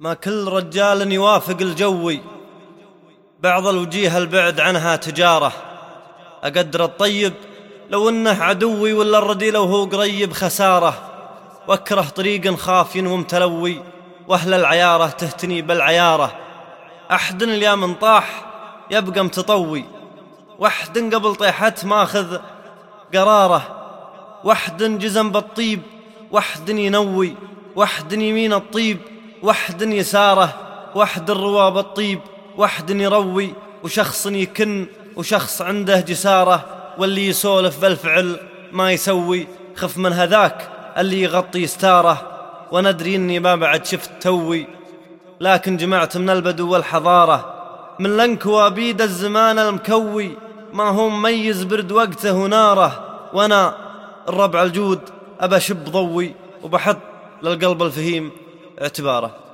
ما كل رجال يوافق الجوي. بعض الوجيه البعد عنها تجارة. أقدر الطيب لو إنه عدوي ولا الردي لو هو قريب خسارة. وأكره طريق خافي ومتلوي وأهل العيارة تهتني بالعيارة. أحد اليا طاح يبقى متطوي. وحد قبل طيحت ماخذ قرارة. وحد جزم بالطيب. وحد ينوي. وحد يمين الطيب. وحد يساره وحد الرواب الطيب وحد يروي وشخص يكن وشخص عنده جساره واللي يسولف بالفعل ما يسوي خف من هذاك اللي يغطي ستاره. وندري إني ما بعد شفت توي. لكن جمعت من البدو والحضاره. من لنك وأبيد الزمان المكوي. ما هو مميز برد وقته وناره. وأنا الربع الجود أبى شب ضوي وبحط للقلب الفهيم. اعتباره.